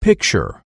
Picture.